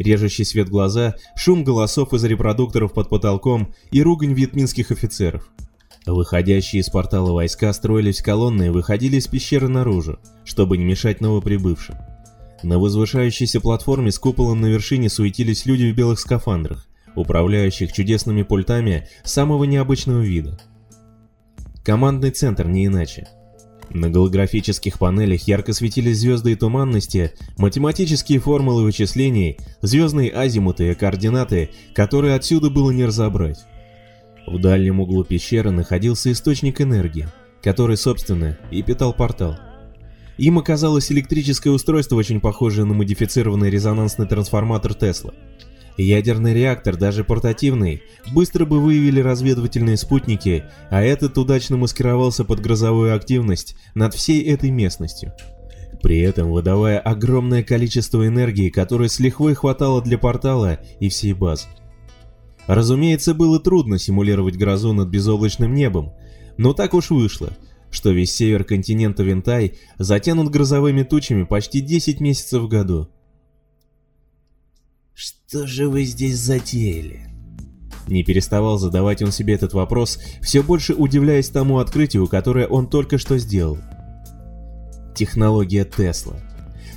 Режущий свет глаза, шум голосов из репродукторов под потолком и ругань вьетминских офицеров. Выходящие из портала войска строились колонны и выходили из пещеры наружу, чтобы не мешать новоприбывшим. На возвышающейся платформе с куполом на вершине суетились люди в белых скафандрах, управляющих чудесными пультами самого необычного вида. Командный центр не иначе. На голографических панелях ярко светились звезды и туманности, математические формулы вычислений, звездные азимуты и координаты, которые отсюда было не разобрать. В дальнем углу пещеры находился источник энергии, который, собственно, и питал портал. Им оказалось электрическое устройство, очень похожее на модифицированный резонансный трансформатор Тесла. Ядерный реактор, даже портативный, быстро бы выявили разведывательные спутники, а этот удачно маскировался под грозовую активность над всей этой местностью. При этом выдавая огромное количество энергии, которой с лихвой хватало для портала и всей базы. Разумеется, было трудно симулировать грозу над безоблачным небом, но так уж вышло, что весь север континента Винтай затянут грозовыми тучами почти 10 месяцев в году. «Что же вы здесь затеяли?» Не переставал задавать он себе этот вопрос, все больше удивляясь тому открытию, которое он только что сделал. Технология Тесла.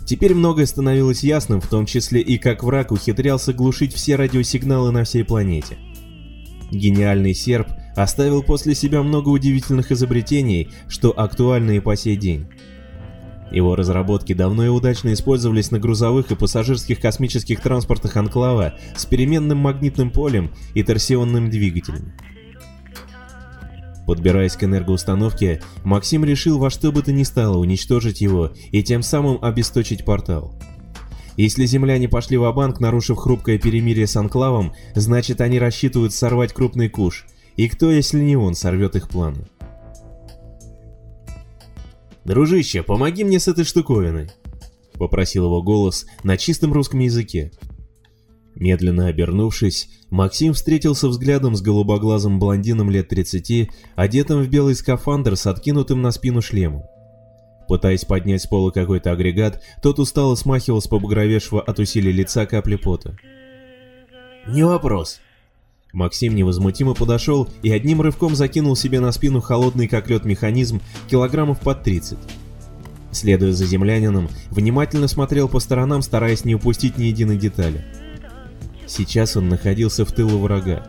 Теперь многое становилось ясным, в том числе и как враг ухитрялся глушить все радиосигналы на всей планете. Гениальный серп оставил после себя много удивительных изобретений, что актуальны и по сей день. Его разработки давно и удачно использовались на грузовых и пассажирских космических транспортах Анклава с переменным магнитным полем и торсионным двигателем. Подбираясь к энергоустановке, Максим решил во что бы то ни стало уничтожить его и тем самым обесточить портал. Если земляне пошли в банк нарушив хрупкое перемирие с Анклавом, значит они рассчитывают сорвать крупный куш, и кто, если не он, сорвет их планы? «Дружище, помоги мне с этой штуковиной!» — попросил его голос на чистом русском языке. Медленно обернувшись, Максим встретился взглядом с голубоглазым блондином лет 30, одетым в белый скафандр с откинутым на спину шлемом. Пытаясь поднять с пола какой-то агрегат, тот устало смахивал с побагровевшего от усилий лица капли пота. «Не вопрос», Максим невозмутимо подошел и одним рывком закинул себе на спину холодный как лед механизм килограммов под 30. Следуя за землянином, внимательно смотрел по сторонам, стараясь не упустить ни единой детали. Сейчас он находился в тылу врага.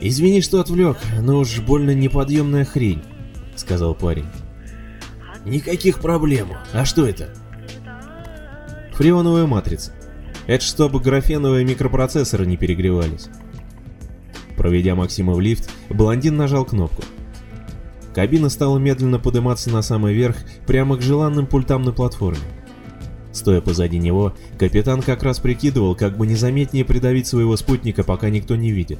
«Извини, что отвлек, но уж больно неподъемная хрень», — сказал парень. «Никаких проблем. А что это?» «Фреоновая матрица. Это чтобы графеновые микропроцессоры не перегревались. Проведя Максима в лифт, блондин нажал кнопку. Кабина стала медленно подниматься на самый верх, прямо к желанным пультам на платформе. Стоя позади него, капитан как раз прикидывал, как бы незаметнее придавить своего спутника, пока никто не видит.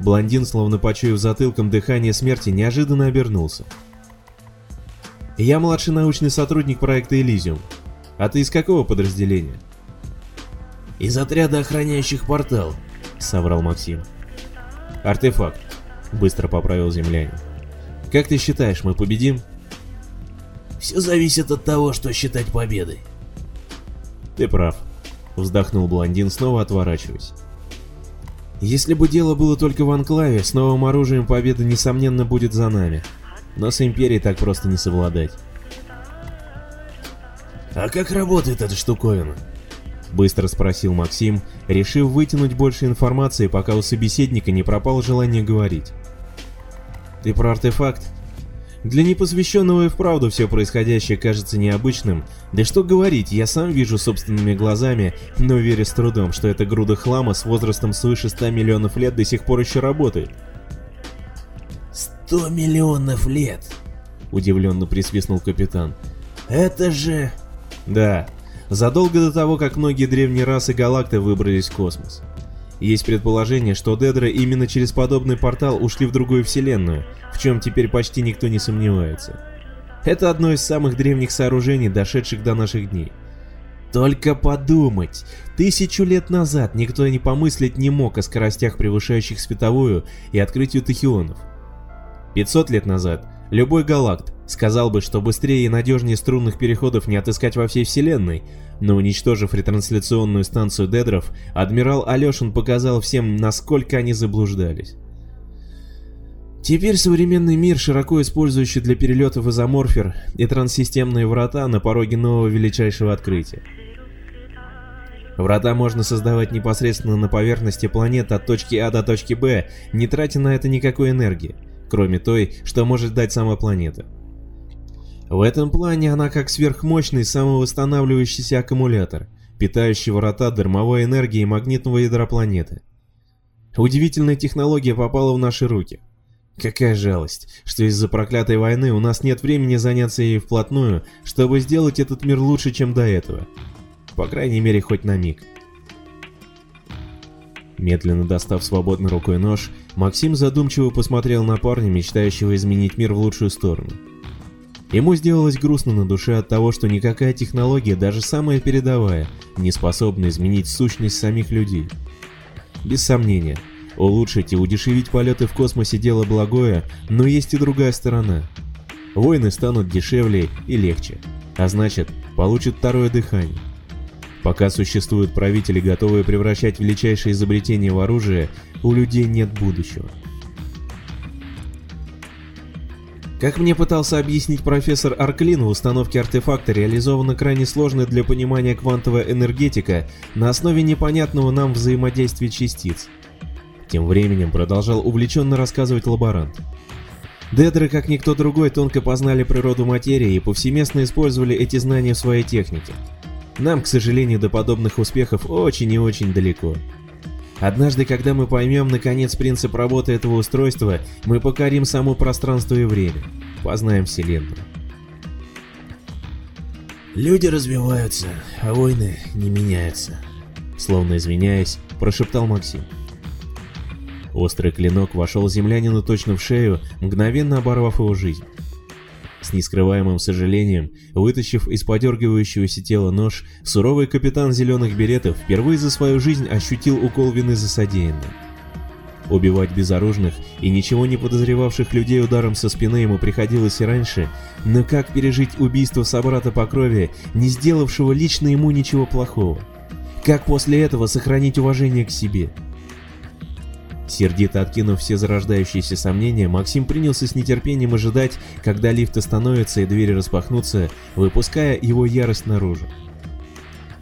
Блондин, словно почуяв затылком дыхание смерти, неожиданно обернулся. «Я младший научный сотрудник проекта Элизиум. А ты из какого подразделения?» «Из отряда охраняющих портал», — соврал Максим. «Артефакт», — быстро поправил землянин. «Как ты считаешь, мы победим?» «Все зависит от того, что считать победой». «Ты прав», — вздохнул блондин, снова отворачиваясь. «Если бы дело было только в Анклаве, с новым оружием победа несомненно будет за нами. Но с Империей так просто не совладать». «А как работает эта штуковина?» Быстро спросил Максим, решив вытянуть больше информации, пока у собеседника не пропало желание говорить. «Ты про артефакт?» Для непосвященного и вправду все происходящее кажется необычным, да что говорить, я сам вижу собственными глазами, но верю с трудом, что эта груда хлама с возрастом свыше 100 миллионов лет до сих пор еще работает. «Сто миллионов лет!» — удивленно присвистнул капитан. «Это же...» «Да, задолго до того, как многие древние расы галакты выбрались в космос. Есть предположение, что Дедры именно через подобный портал ушли в другую вселенную, в чем теперь почти никто не сомневается. Это одно из самых древних сооружений, дошедших до наших дней. Только подумать, тысячу лет назад никто не помыслить не мог о скоростях, превышающих световую, и открытию тахионов. 500 лет назад любой галакт Сказал бы, что быстрее и надежнее струнных переходов не отыскать во всей вселенной, но уничтожив ретрансляционную станцию Дедров, адмирал Алешин показал всем, насколько они заблуждались. Теперь современный мир, широко использующий для перелетов изоморфер и транссистемные врата на пороге нового величайшего открытия. Врата можно создавать непосредственно на поверхности планеты от точки А до точки Б, не тратя на это никакой энергии, кроме той, что может дать сама планета. В этом плане она как сверхмощный самовосстанавливающийся аккумулятор, питающий врата дармовой энергией магнитного ядра планеты. Удивительная технология попала в наши руки. Какая жалость, что из-за проклятой войны у нас нет времени заняться ей вплотную, чтобы сделать этот мир лучше, чем до этого. По крайней мере, хоть на миг. Медленно достав свободной рукой нож, Максим задумчиво посмотрел на парня, мечтающего изменить мир в лучшую сторону. Ему сделалось грустно на душе от того, что никакая технология, даже самая передовая, не способна изменить сущность самих людей. Без сомнения, улучшить и удешевить полеты в космосе дело благое, но есть и другая сторона. Войны станут дешевле и легче, а значит, получат второе дыхание. Пока существуют правители, готовые превращать величайшие изобретения в оружие, у людей нет будущего. Как мне пытался объяснить профессор Арклин, в установке артефакта реализована крайне сложная для понимания квантовая энергетика на основе непонятного нам взаимодействия частиц. Тем временем продолжал увлеченно рассказывать лаборант. Дедры, как никто другой, тонко познали природу материи и повсеместно использовали эти знания в своей технике. Нам, к сожалению, до подобных успехов очень и очень далеко. Однажды, когда мы поймем наконец принцип работы этого устройства, мы покорим само пространство и время, познаем Вселенную. Люди развиваются, а войны не меняются. Словно извиняясь, прошептал Максим. Острый клинок вошел землянину точно в шею, мгновенно оборвав его жизнь. С нескрываемым сожалением, вытащив из подергивающегося тела нож, суровый капитан зеленых беретов впервые за свою жизнь ощутил укол вины за содеянное. Убивать безоружных и ничего не подозревавших людей ударом со спины ему приходилось и раньше, но как пережить убийство собрата по крови, не сделавшего лично ему ничего плохого? Как после этого сохранить уважение к себе? Сердито откинув все зарождающиеся сомнения, Максим принялся с нетерпением ожидать, когда лифт остановится и двери распахнутся, выпуская его ярость наружу.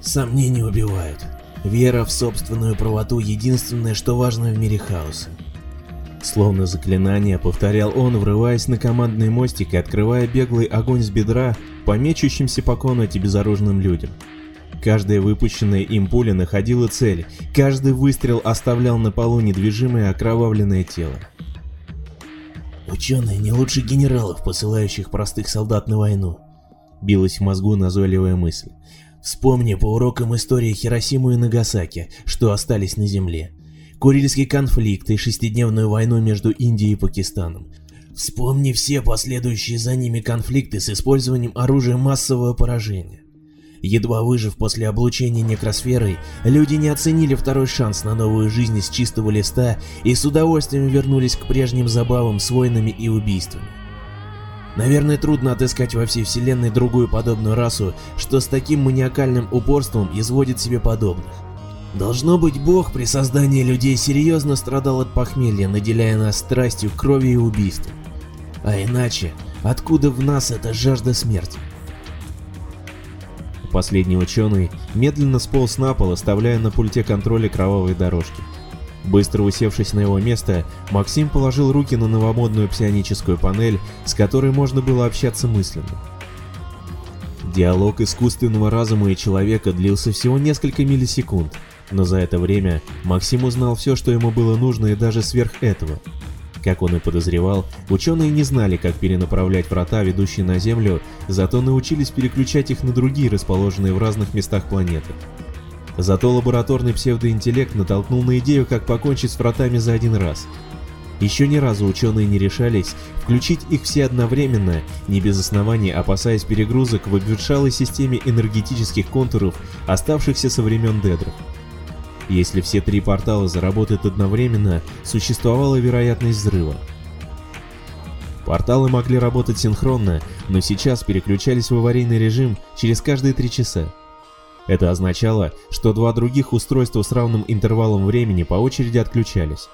Сомнения убивают. Вера в собственную правоту — единственное, что важно в мире хаоса. Словно заклинание, повторял он, врываясь на командный мостик и открывая беглый огонь с бедра по мечущимся по комнате безоружным людям. Каждая выпущенная им пуля находила цель, каждый выстрел оставлял на полу недвижимое окровавленное тело. Ученые не лучше генералов, посылающих простых солдат на войну. Билась в мозгу назойливая мысль. Вспомни по урокам истории Хиросиму и Нагасаки, что остались на земле. Курильский конфликт и шестидневную войну между Индией и Пакистаном. Вспомни все последующие за ними конфликты с использованием оружия массового поражения. Едва выжив после облучения некросферой, люди не оценили второй шанс на новую жизнь с чистого листа и с удовольствием вернулись к прежним забавам с войнами и убийствами. Наверное, трудно отыскать во всей вселенной другую подобную расу, что с таким маниакальным упорством изводит себе подобных. Должно быть, Бог при создании людей серьезно страдал от похмелья, наделяя нас страстью, крови и убийством. А иначе, откуда в нас эта жажда смерти? Последний ученый медленно сполз на пол, оставляя на пульте контроля кровавые дорожки. Быстро усевшись на его место, Максим положил руки на новомодную псионическую панель, с которой можно было общаться мысленно. Диалог искусственного разума и человека длился всего несколько миллисекунд, но за это время Максим узнал все, что ему было нужно и даже сверх этого. Как он и подозревал, ученые не знали, как перенаправлять врата, ведущие на Землю, зато научились переключать их на другие, расположенные в разных местах планеты. Зато лабораторный псевдоинтеллект натолкнул на идею, как покончить с вратами за один раз. Еще ни разу ученые не решались включить их все одновременно, не без оснований опасаясь перегрузок в обветшалой системе энергетических контуров, оставшихся со времен Дедров. Если все три портала заработают одновременно, существовала вероятность взрыва. Порталы могли работать синхронно, но сейчас переключались в аварийный режим через каждые три часа. Это означало, что два других устройства с равным интервалом времени по очереди отключались.